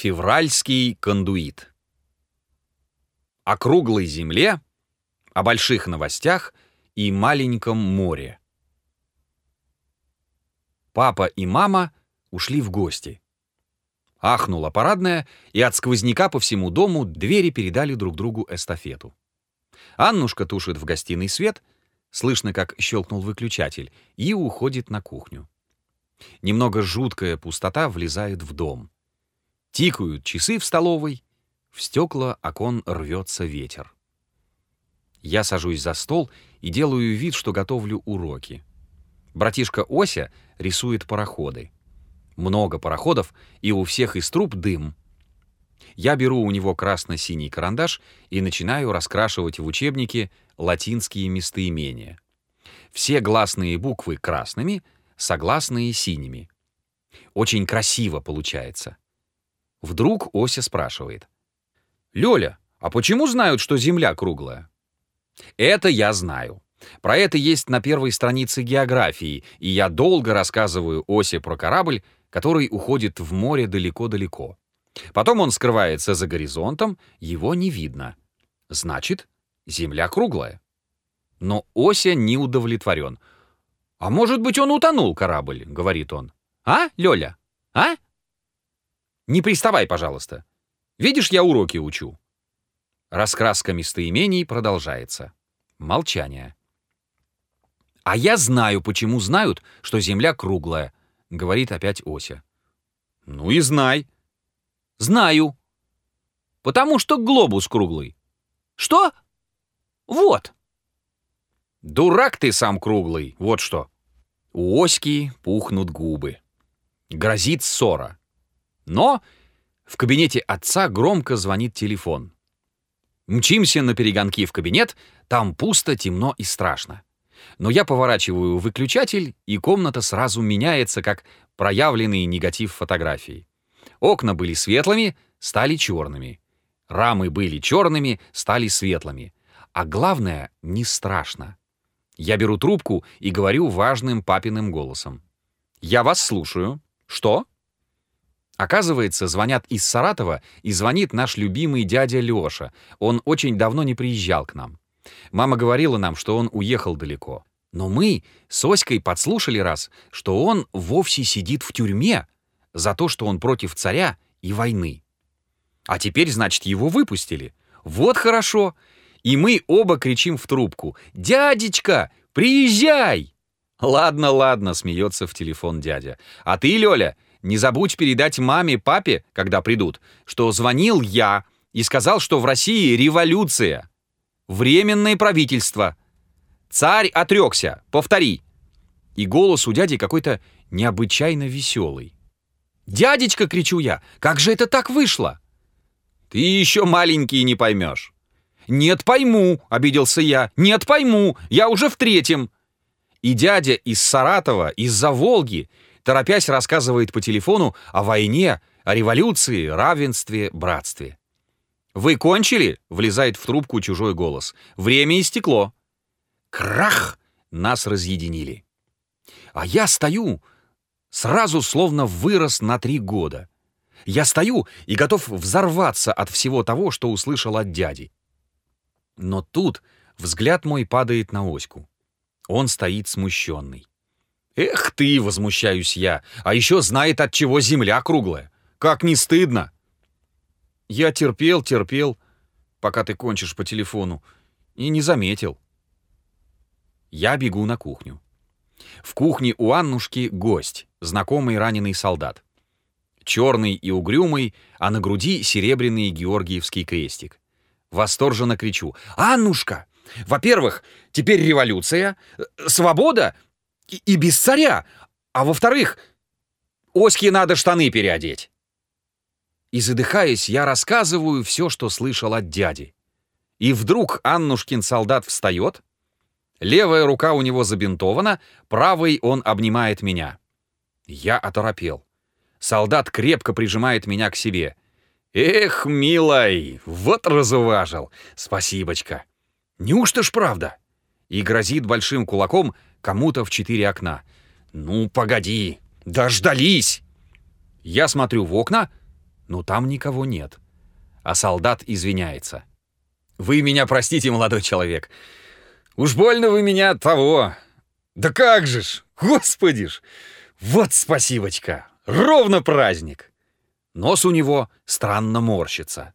Февральский кондуит. О круглой земле, о больших новостях и маленьком море. Папа и мама ушли в гости. Ахнула парадная, и от сквозняка по всему дому двери передали друг другу эстафету. Аннушка тушит в гостиной свет, слышно, как щелкнул выключатель, и уходит на кухню. Немного жуткая пустота влезает в дом. Тикают часы в столовой, в стекла окон рвется ветер. Я сажусь за стол и делаю вид, что готовлю уроки. Братишка Ося рисует пароходы. Много пароходов, и у всех из труб дым. Я беру у него красно-синий карандаш и начинаю раскрашивать в учебнике латинские местоимения. Все гласные буквы красными, согласные синими. Очень красиво получается. Вдруг Ося спрашивает. «Лёля, а почему знают, что Земля круглая?» «Это я знаю. Про это есть на первой странице географии, и я долго рассказываю Осе про корабль, который уходит в море далеко-далеко. Потом он скрывается за горизонтом, его не видно. Значит, Земля круглая. Но Ося не удовлетворен. «А может быть, он утонул, корабль?» — говорит он. «А, Лёля? А?» Не приставай, пожалуйста. Видишь, я уроки учу». Раскраска местоимений продолжается. Молчание. «А я знаю, почему знают, что Земля круглая», — говорит опять Ося. «Ну и знай». «Знаю. Потому что глобус круглый». «Что? Вот». «Дурак ты сам круглый, вот что». У Оськи пухнут губы. Грозит ссора. Но в кабинете отца громко звонит телефон. Мчимся на перегонки в кабинет, там пусто, темно и страшно. Но я поворачиваю выключатель, и комната сразу меняется, как проявленный негатив фотографии. Окна были светлыми, стали черными. Рамы были черными, стали светлыми. А главное, не страшно. Я беру трубку и говорю важным папиным голосом. «Я вас слушаю. Что?» Оказывается, звонят из Саратова, и звонит наш любимый дядя Лёша. Он очень давно не приезжал к нам. Мама говорила нам, что он уехал далеко. Но мы с Оськой подслушали раз, что он вовсе сидит в тюрьме за то, что он против царя и войны. А теперь, значит, его выпустили. Вот хорошо. И мы оба кричим в трубку. «Дядечка, приезжай!» «Ладно, ладно», — смеется в телефон дядя. «А ты, Лёля, не забудь передать маме, папе, когда придут, что звонил я и сказал, что в России революция. Временное правительство. Царь отрекся. Повтори. И голос у дяди какой-то необычайно веселый. «Дядечка!» — кричу я. «Как же это так вышло?» «Ты еще маленький не поймешь». «Нет, пойму!» — обиделся я. «Нет, пойму! Я уже в третьем!» И дядя из Саратова, из-за Волги, торопясь рассказывает по телефону о войне, о революции, равенстве, братстве. «Вы кончили?» — влезает в трубку чужой голос. «Время истекло». Крах! Нас разъединили. А я стою, сразу словно вырос на три года. Я стою и готов взорваться от всего того, что услышал от дяди. Но тут взгляд мой падает на Оську. Он стоит смущенный. «Эх ты!» — возмущаюсь я. «А еще знает, от чего земля круглая. Как не стыдно!» Я терпел, терпел, пока ты кончишь по телефону, и не заметил. Я бегу на кухню. В кухне у Аннушки гость, знакомый раненый солдат. Черный и угрюмый, а на груди серебряный георгиевский крестик. Восторженно кричу. «Аннушка! Во-первых, теперь революция, э, свобода и, и без царя. А во-вторых, Оське надо штаны переодеть. И задыхаясь, я рассказываю все, что слышал от дяди. И вдруг Аннушкин солдат встает, левая рука у него забинтована, правой он обнимает меня. Я оторопел. Солдат крепко прижимает меня к себе. «Эх, милой, вот разуважил! Спасибочка! Неужто ж правда?» И грозит большим кулаком кому-то в четыре окна. «Ну, погоди! Дождались!» Я смотрю в окна, но там никого нет. А солдат извиняется. «Вы меня простите, молодой человек. Уж больно вы меня от того. Да как же ж, господи ж! Вот спасибочка! Ровно праздник!» Нос у него странно морщится.